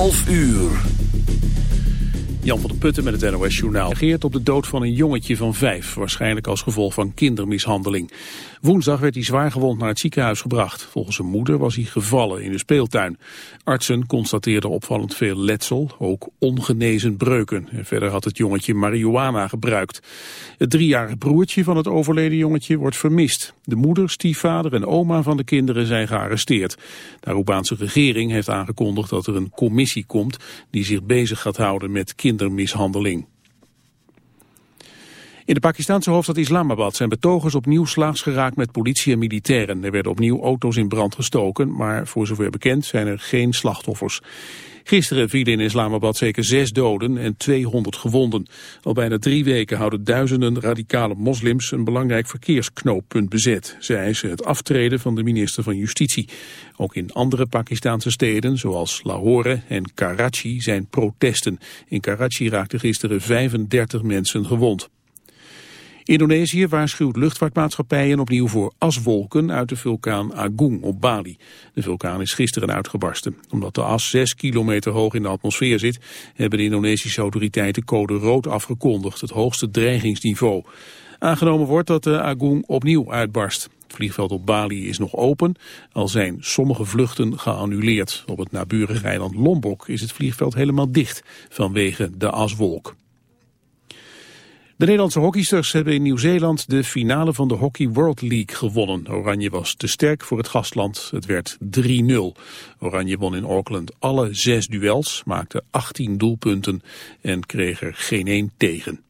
11 uur. Jan van der Putten met het NOS-journaal reageert op de dood van een jongetje van vijf, waarschijnlijk als gevolg van kindermishandeling. Woensdag werd hij zwaar gewond naar het ziekenhuis gebracht. Volgens zijn moeder was hij gevallen in de speeltuin. Artsen constateerden opvallend veel letsel, ook ongenezen breuken. En verder had het jongetje marihuana gebruikt. Het driejarige broertje van het overleden jongetje wordt vermist. De moeder, stiefvader en oma van de kinderen zijn gearresteerd. De Arubaanse regering heeft aangekondigd dat er een commissie komt die zich bezig gaat houden met kindermishandeling. In de Pakistanse hoofdstad Islamabad zijn betogers opnieuw slaags geraakt met politie en militairen. Er werden opnieuw auto's in brand gestoken, maar voor zover bekend zijn er geen slachtoffers. Gisteren vielen in Islamabad zeker zes doden en 200 gewonden. Al bijna drie weken houden duizenden radicale moslims een belangrijk verkeersknooppunt bezet. Ze eisen het aftreden van de minister van Justitie. Ook in andere Pakistanse steden, zoals Lahore en Karachi, zijn protesten. In Karachi raakten gisteren 35 mensen gewond. Indonesië waarschuwt luchtvaartmaatschappijen opnieuw voor aswolken uit de vulkaan Agung op Bali. De vulkaan is gisteren uitgebarsten. Omdat de as 6 kilometer hoog in de atmosfeer zit, hebben de Indonesische autoriteiten code rood afgekondigd, het hoogste dreigingsniveau. Aangenomen wordt dat de Agung opnieuw uitbarst. Het vliegveld op Bali is nog open, al zijn sommige vluchten geannuleerd. Op het naburige eiland Lombok is het vliegveld helemaal dicht vanwege de aswolk. De Nederlandse hockeysters hebben in Nieuw-Zeeland de finale van de Hockey World League gewonnen. Oranje was te sterk voor het gastland. Het werd 3-0. Oranje won in Auckland alle zes duels, maakte 18 doelpunten en kreeg er geen één tegen.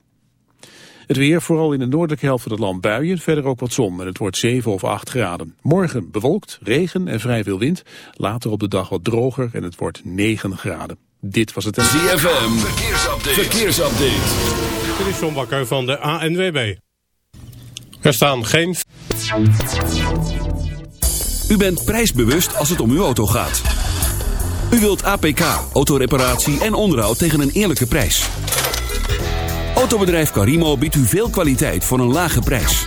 Het weer, vooral in de noordelijke helft van het land buien, verder ook wat zon en het wordt 7 of 8 graden. Morgen bewolkt, regen en vrij veel wind, later op de dag wat droger en het wordt 9 graden. Dit was het... ZFM, verkeersupdate. verkeersupdate. Dit is John Bakker van de ANWB. Er staan geen... U bent prijsbewust als het om uw auto gaat. U wilt APK, autoreparatie en onderhoud tegen een eerlijke prijs. Autobedrijf Carimo biedt u veel kwaliteit voor een lage prijs.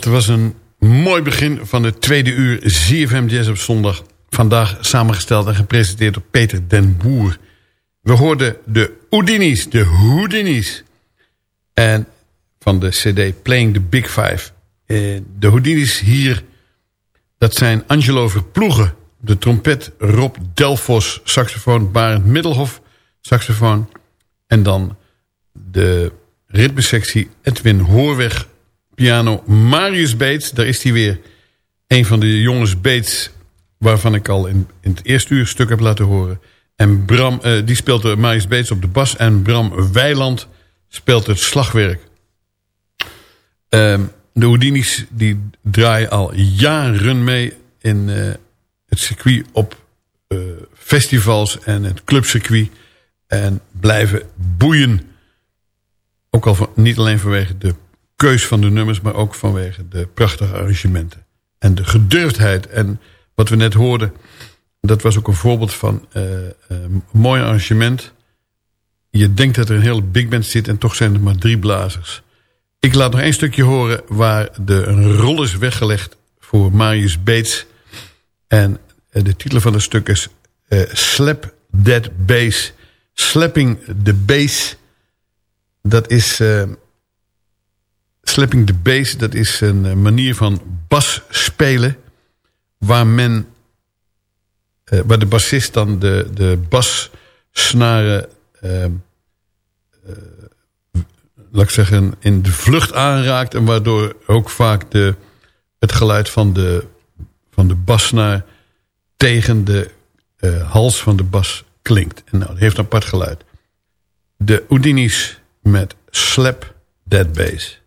dat was een mooi begin van het tweede uur ZFM Jazz op zondag. Vandaag samengesteld en gepresenteerd door Peter den Boer. We hoorden de Houdini's, de Houdini's. En van de cd Playing the Big Five. Eh, de Houdini's hier, dat zijn Angelo Verploegen, de trompet, Rob Delfos, saxofoon, Barend Middelhof, saxofoon. En dan de ritmesectie Edwin Hoorweg, piano, Marius Beets, daar is hij weer. Een van de jongens Beets, waarvan ik al in, in het eerste uur stuk heb laten horen. En Bram, eh, die speelt Marius Beets op de bas. En Bram Weiland speelt het slagwerk. Ehm, de Houdini's die draaien al jaren mee in eh, het circuit op eh, festivals en het clubcircuit. En blijven boeien. Ook al van, niet alleen vanwege de keus van de nummers... maar ook vanwege de prachtige arrangementen. En de gedurfdheid. En wat we net hoorden... dat was ook een voorbeeld van uh, uh, een mooi arrangement. Je denkt dat er een hele big band zit... en toch zijn er maar drie blazers. Ik laat nog één stukje horen... waar de, een rol is weggelegd voor Marius Bates. En uh, de titel van het stuk is... Slap That Bass. Slapping the Bass... Dat is... Slapping the bass, dat is een manier van bas spelen... waar men... Uh, waar de bassist dan de, de bassnaren... Uh, uh, laat ik zeggen, in de vlucht aanraakt... en waardoor ook vaak de, het geluid van de, van de bassnaar... tegen de hals van de bas klinkt. En nou, dat heeft een apart geluid. De Houdini's met Slap That Bass.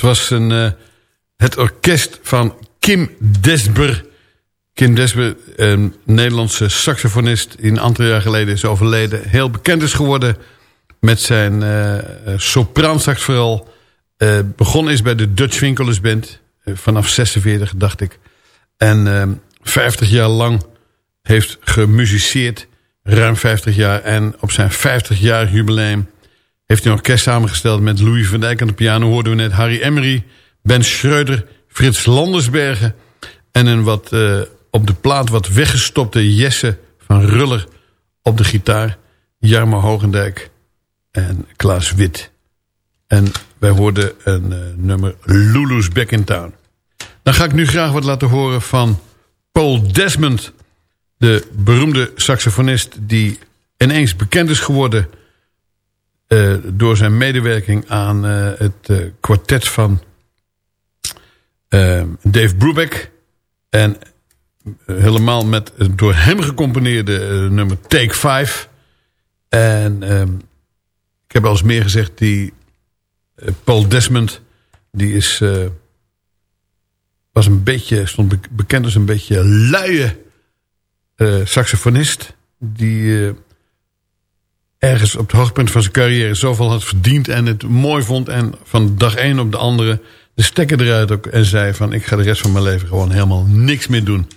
Dat was een, eh, het orkest van Kim Desber. Kim Desber, een Nederlandse saxofonist... die een aantal jaar geleden is overleden. Heel bekend is geworden met zijn uh, sopraansax vooral. Uh, begonnen is bij de Dutch Winkelers Band. vanaf 46, dacht ik. En 50 jaar lang heeft gemusiceerd. Ruim 50 jaar. En op zijn 50 jaar jubileum heeft hij een orkest samengesteld met Louis van Dijk aan de piano. Hoorden we net Harry Emery, Ben Schreuder, Frits Landersbergen... en een wat uh, op de plaat wat weggestopte Jesse van Ruller op de gitaar. Jarmo Hogendijk en Klaas Wit. En wij hoorden een uh, nummer Lulu's Back in Town. Dan ga ik nu graag wat laten horen van Paul Desmond... de beroemde saxofonist die ineens bekend is geworden uh, door zijn medewerking aan uh, het uh, kwartet van Dave Brubeck. En helemaal met het door hem gecomponeerde nummer Take 5. En ik heb al eens meer gezegd, die Paul Desmond, die is, was een beetje, stond bekend als een beetje luie saxofonist. Die ergens op het hoogtepunt van zijn carrière zoveel had verdiend en het mooi vond. En van dag één op de andere de stekker eruit ook. En zei van ik ga de rest van mijn leven gewoon helemaal niks meer doen.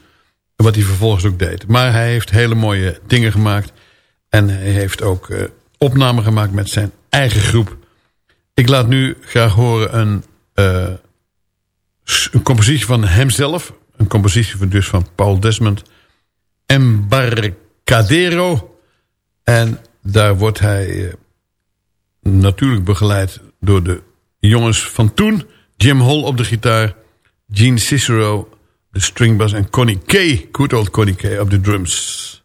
Wat hij vervolgens ook deed. Maar hij heeft hele mooie dingen gemaakt. En hij heeft ook uh, opnamen gemaakt met zijn eigen groep. Ik laat nu graag horen een, uh, een compositie van hemzelf. Een compositie van, dus van Paul Desmond. Embarcadero. En daar wordt hij uh, natuurlijk begeleid door de jongens van toen. Jim Hall op de gitaar. Gene Cicero, de stringbass. En Connie Kay, good old Connie Kay op de drums.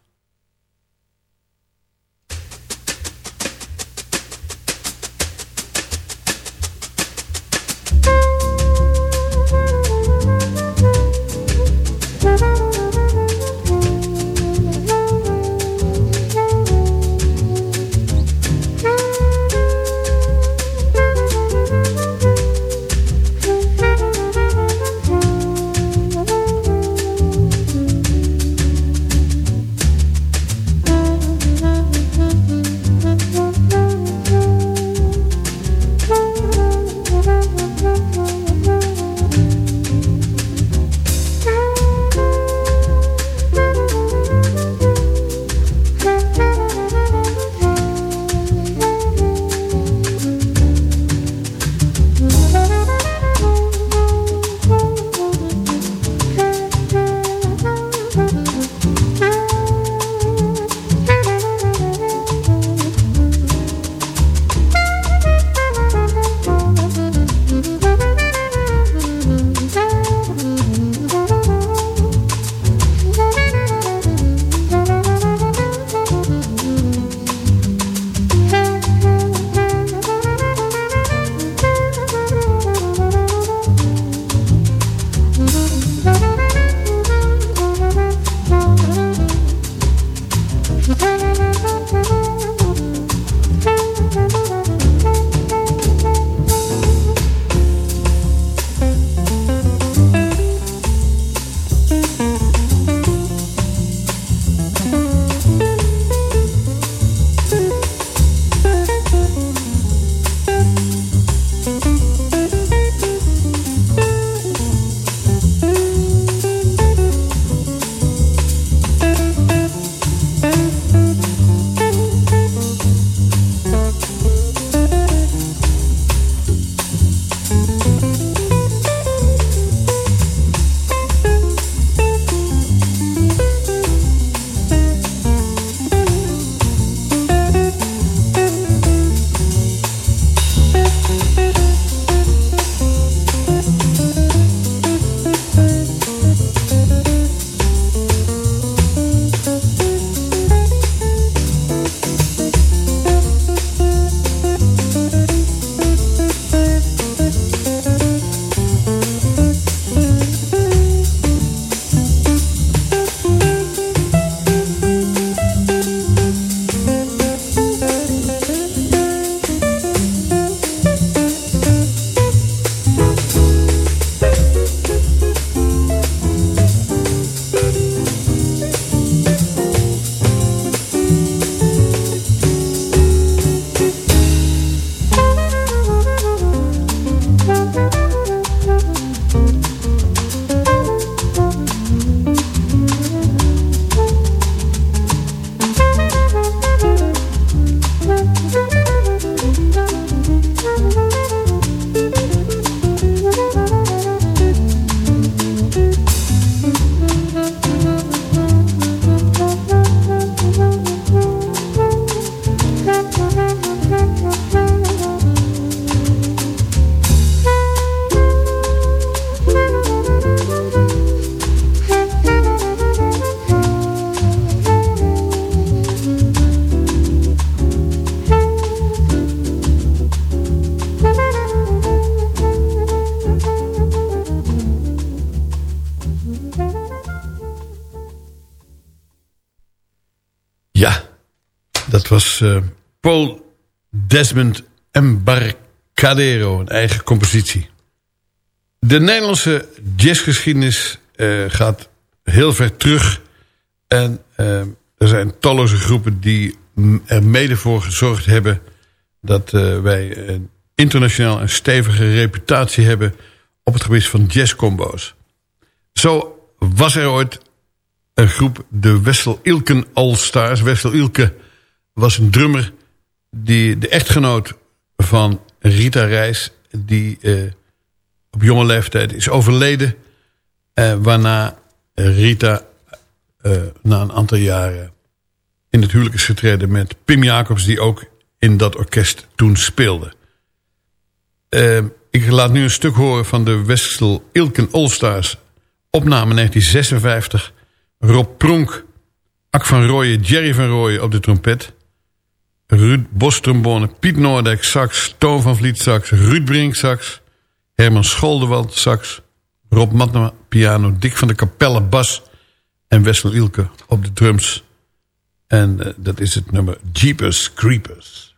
Was uh, Paul Desmond Embarcadero, een eigen compositie. De Nederlandse jazzgeschiedenis uh, gaat heel ver terug. En uh, er zijn talloze groepen die er mede voor gezorgd hebben... dat wij een internationaal een stevige reputatie hebben... op het gebied van jazzcombo's. Zo was er ooit een groep, de Wessel Ilken All-Stars. Wessel Ilke was een drummer, die, de echtgenoot van Rita Reis... die uh, op jonge leeftijd is overleden... Uh, waarna Rita uh, na een aantal jaren in het huwelijk is getreden met Pim Jacobs... die ook in dat orkest toen speelde. ik laat nu een stuk horen van de Wessel Ilken All-Stars... opname 1956... Rob Pronk, Ak van Rooyen, Jerry van Rooyen op de trompet. Ruud Bos trombone, Piet Noordijk sax, Toon van Vliet sax, Ruud Brink sax. Herman Scholdewald sax. Rob Matna piano, Dick van de Capelle bas. En Wessel Ilke op de drums. En uh, dat is het nummer Jeepers Creepers.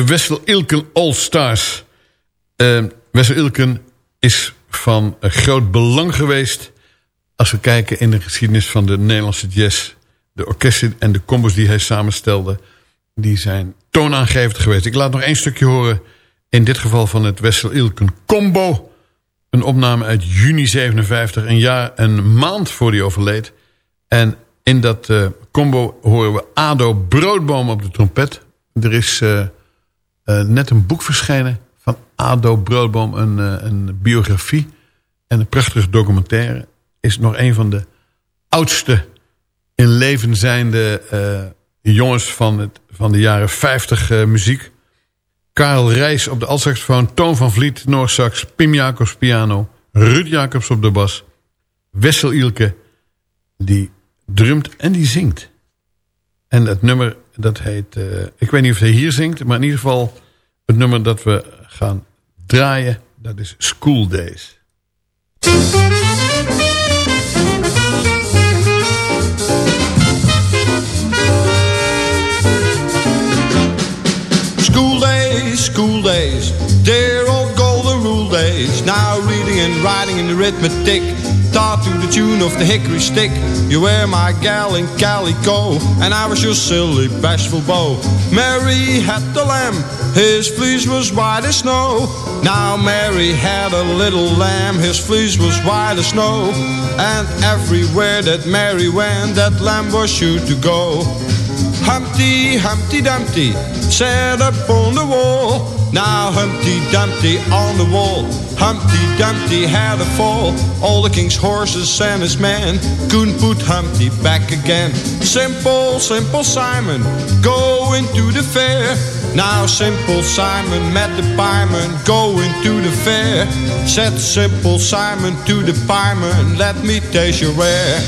De Wessel Ilken All Stars. Uh, Wessel Ilken is van groot belang geweest... als we kijken in de geschiedenis van de Nederlandse jazz. De orkesten en de combos die hij samenstelde... die zijn toonaangevend geweest. Ik laat nog één stukje horen... in dit geval van het Wessel Ilken Combo... Een opname uit juni 57, een jaar, een maand voor hij overleed. En in dat uh, combo horen we Ado Broodboom op de trompet. Er is uh, net een boek verschenen van Ado Broodboom, een, een biografie en een prachtige documentaire. Is nog een van de oudste in leven zijnde jongens van, het, van de jaren 50 muziek. Karel Rijs op de altsaxofoon, Toon van Vliet, Noorsax, Pim Jacobs piano, Ruud Jacobs op de bas, Wessel Ilke, die drumt en die zingt. En het nummer, dat heet, uh, ik weet niet of hij hier zingt, maar in ieder geval het nummer dat we gaan draaien, dat is School Days. school days, dear old golden rule days. Now reading and writing and arithmetic, taught to the tune of the hickory stick. You were my gal in calico, and I was your silly bashful beau. Mary had the lamb, his fleece was white as snow. Now Mary had a little lamb, his fleece was white as snow. And everywhere that Mary went, that lamb was sure to go. Humpty, Humpty Dumpty sat up on the wall. Now Humpty Dumpty on the wall. Humpty Dumpty had a fall. All the king's horses and his men couldn't put Humpty back again. Simple, simple Simon, going to the fair. Now simple Simon met the pieman going to the fair. Said simple Simon to the pieman, let me taste your rare.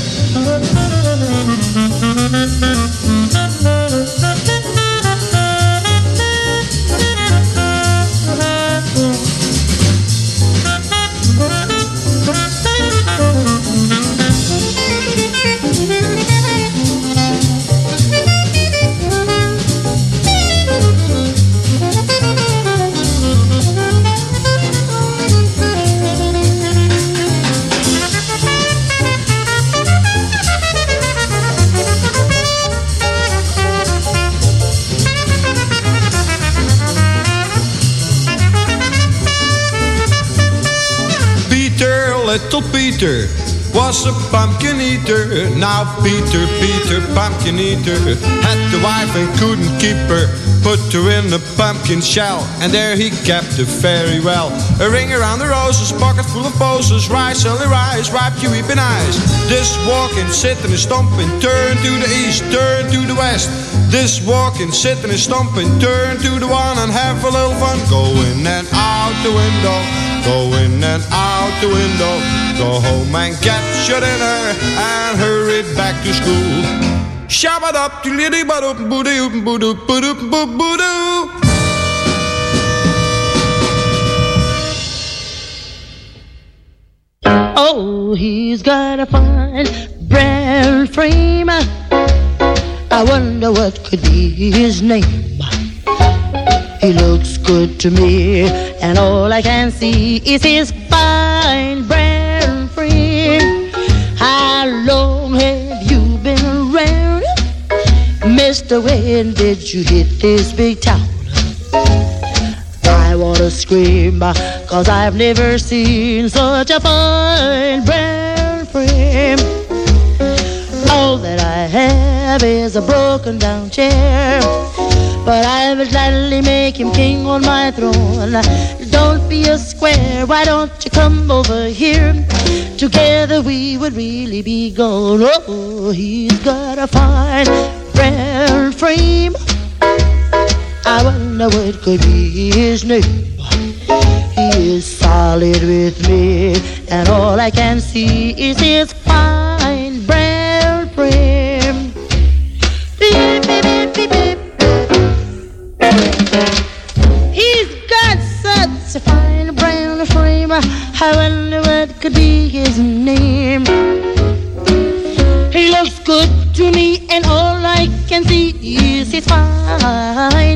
Little Peter was a pumpkin eater. Now Peter, Peter, pumpkin eater, had the wife and couldn't keep her. Put her in a pumpkin shell, and there he kept her very well. A ring around the roses, pocket full of posies, rise, only rise, ripe you weeping eyes. This walking, sitting and stomping, turn to the east, turn to the west. This walking, sitting and stomping, turn to the one and have a little fun. Go in and out the window, go in and out the window, go home and get your dinner and hurry back to school. Shabba up, dilly ba boo doo boo doo boo doo boo boo doo. Oh, he's got a fine brown frame. I wonder what could be his name. He looks good to me, and all I can see is his fine brown frame. How long have you been around? Mister, when did you hit this big town? I wanna scream, cause I've never seen such a fine brown frame. All that I have is a broken down chair. But I will gladly make him king on my throne. Don't be a square, why don't you come over here? Together we would really be gone. Oh, he's got a fine brown frame. I wonder what could be his name. He is solid with me, and all I can see is his I wonder what could be his name. He looks good to me, and all I can see is his fine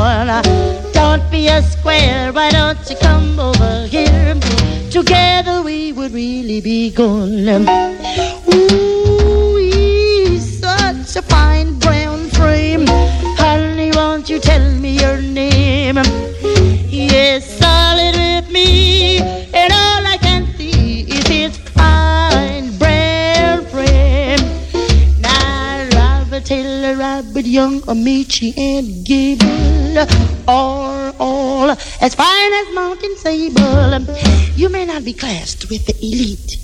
Don't be a square, why don't you come over here? Together we would really be gone. Amici, and Gable are all as fine as Mountain Sable. You may not be classed with the elite,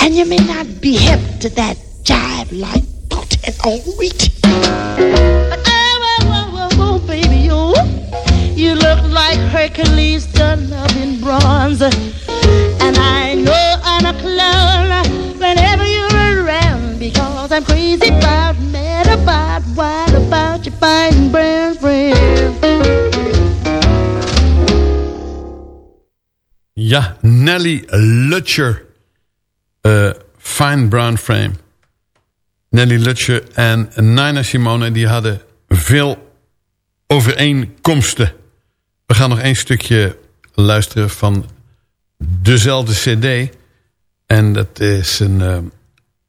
and you may not be hip to that jive like boot and all wheat. But oh, oh, oh, oh, oh, oh, baby, oh, you look like Hercules done up in bronze. And I know I'm a clown whenever you're around because I'm crazy about, mad about, wild friend. Ja, Nelly Lutcher. Eh, Fine Brown Frame. Nelly Lutcher en Nina Simone die hadden veel overeenkomsten. We gaan nog één stukje luisteren van dezelfde cd. En dat is een, eh,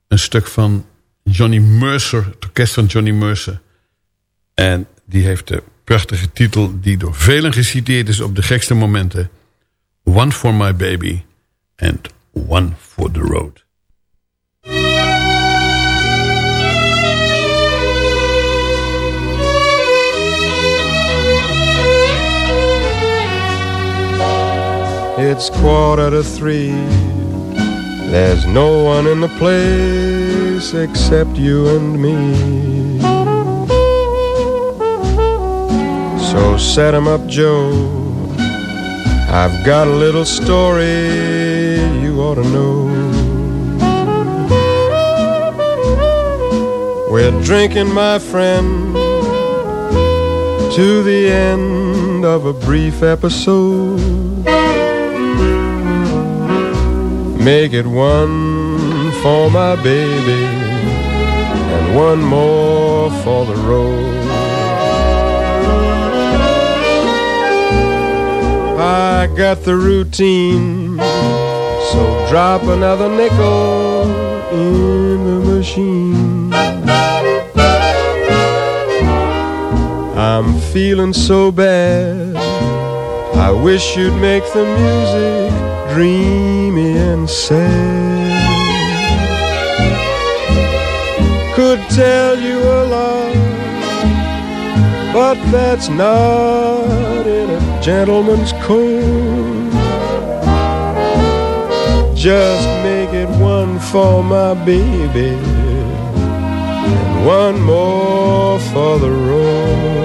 een stuk van Johnny Mercer, het orkest van Johnny Mercer. En die heeft de prachtige titel die door velen geciteerd is op de gekste momenten. One for my baby and one for the road. It's quarter to three. There's no one in the place except you and me. So set 'em up, Joe. I've got a little story you ought to know. We're drinking, my friend, to the end of a brief episode. Make it one for my baby and one more for the road. I got the routine, so drop another nickel in the machine. I'm feeling so bad. I wish you'd make the music dreamy and sad. Could tell you a lot, but that's not in a gentleman's code. Just make it one for my baby and one more for the road.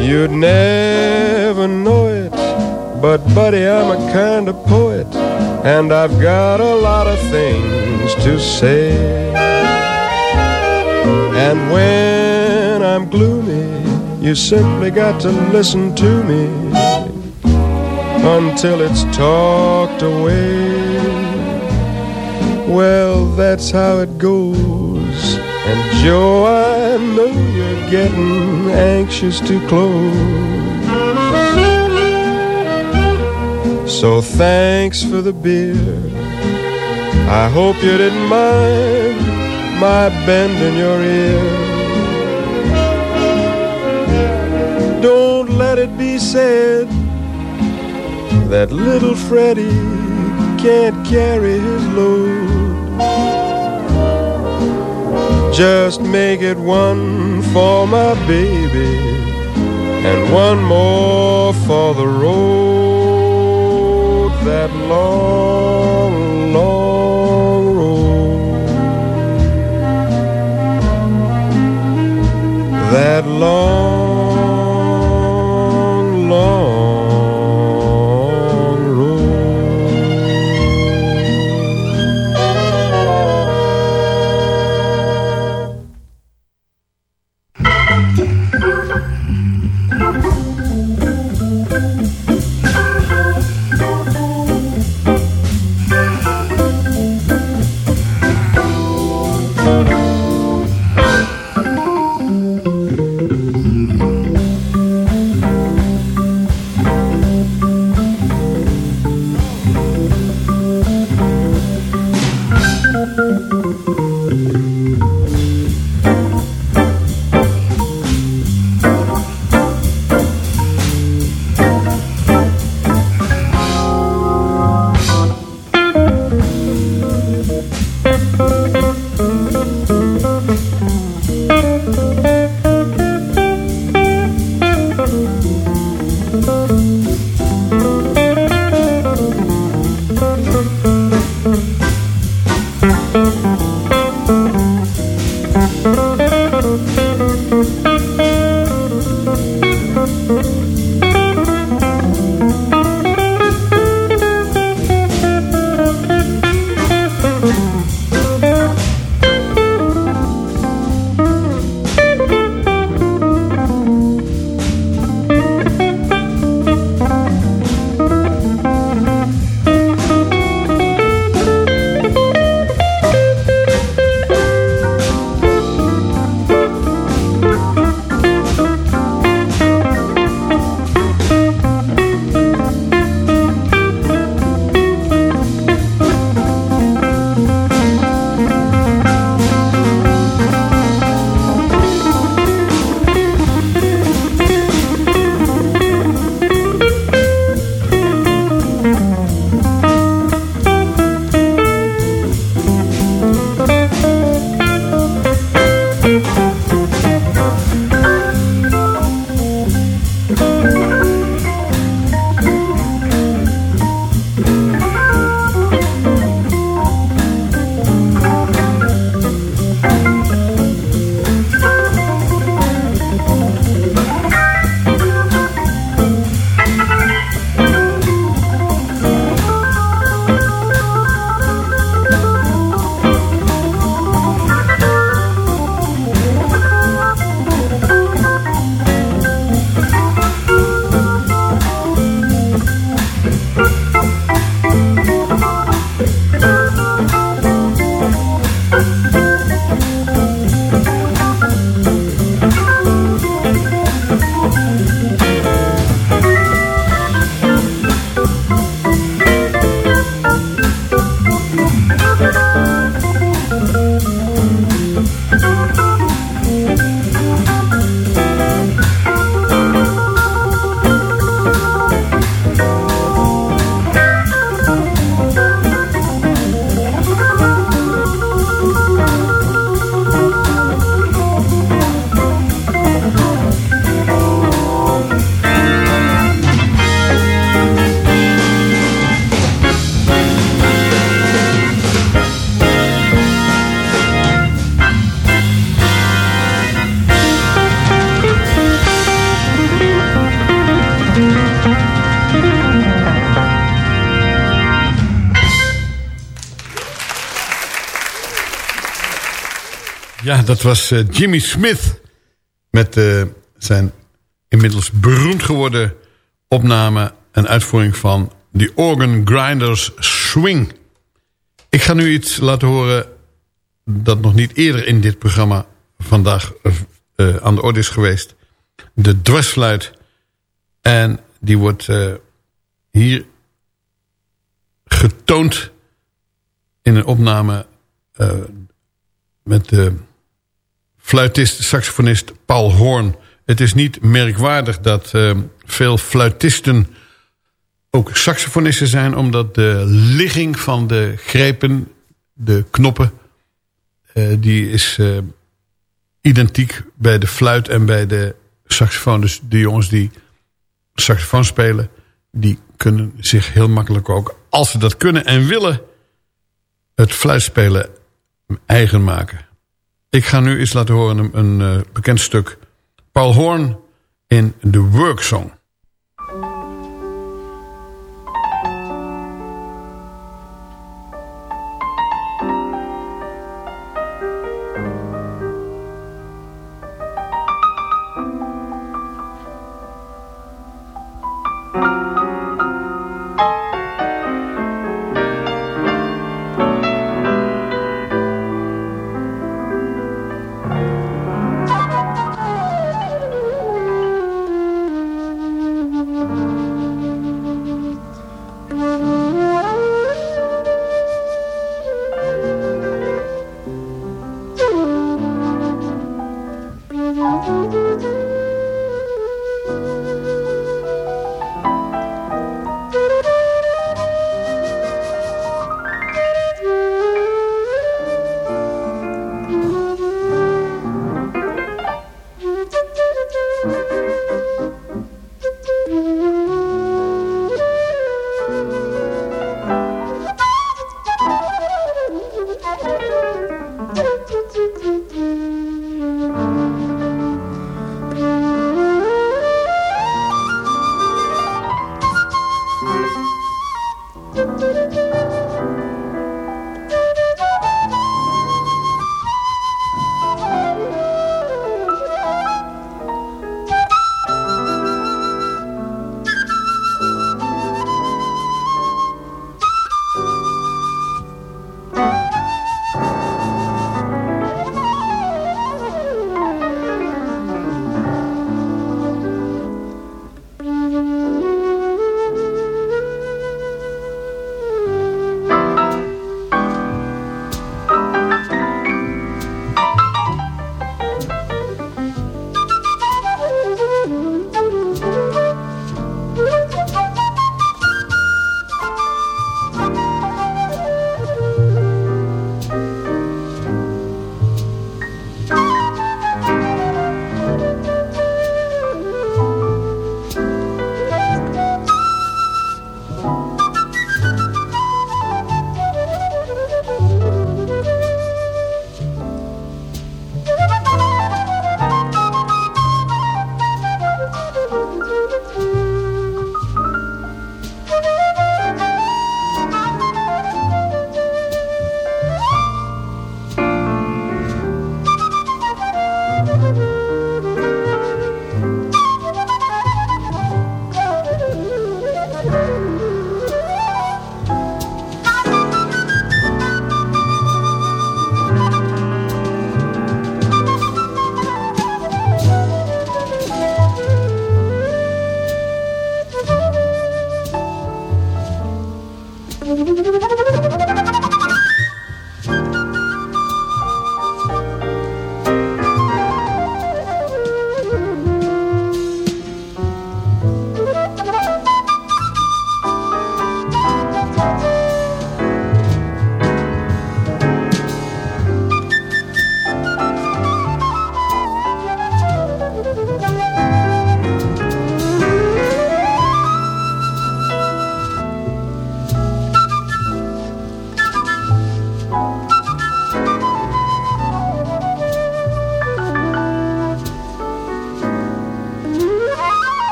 You'd never know it, but buddy, I'm a kind of poet, and I've got a lot of things to say. And when I'm gloomy, you simply got to listen to me until it's talked away. Well, that's how it goes. And Joe, I know you're getting anxious to close. So thanks for the beer. I hope you didn't mind my bending your ear. said that little Freddie can't carry his load. Just make it one for my baby and one more for the road that long, long road. That long Dat was eh, Jimmy Smith. Met eh, zijn inmiddels beroemd geworden opname en uitvoering van The Organ Grinders Swing. Ik ga nu iets laten horen dat nog niet eerder in dit programma vandaag eh, aan de orde is geweest. De dwarsfluit. En die wordt hier getoond in een opname met de fluitist, saxofonist Paul Hoorn. Het is niet merkwaardig dat uh, veel fluitisten ook saxofonisten zijn... omdat de ligging van de grepen, de knoppen... Uh, die is uh, identiek bij de fluit en bij de saxofoon. Dus de jongens die saxofoon spelen... die kunnen zich heel makkelijk ook, als ze dat kunnen en willen... het fluitspelen eigen maken. Ik ga nu eens laten horen een, een uh, bekend stuk. Paul Horn in The Work Song.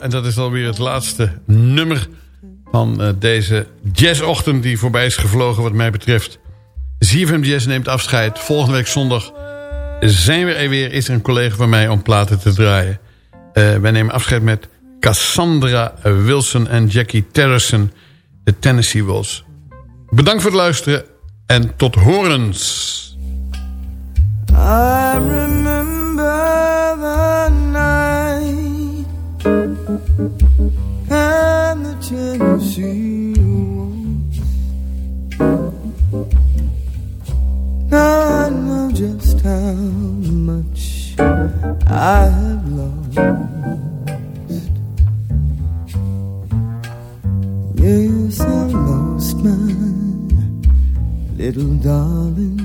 En dat is alweer het laatste nummer van eh, deze jazzochtend die voorbij is gevlogen wat mij betreft. ZFM Jazz neemt afscheid. Volgende week zondag zijn we er weer. Is er een collega van mij om platen te draaien. Eh, wij nemen afscheid met Cassandra Wilson en Jackie Terrison. De Tennessee Walls. Bedankt voor het luisteren en tot horens. I remember the and the. Now I know just how much I have lost. Yes, I lost my little darling.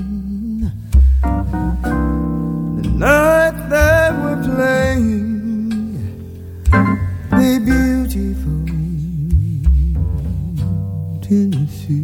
The night they were playing the Tennessee